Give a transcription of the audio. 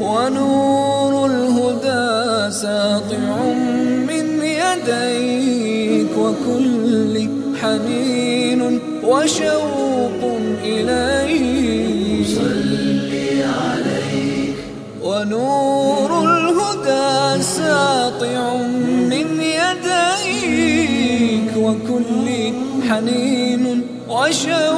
ونور الهدى ساطع من يديك وكل حنين وشوق إليك. صلي عليك ونور الهدى ساطع من يديك وكل حنين وشوق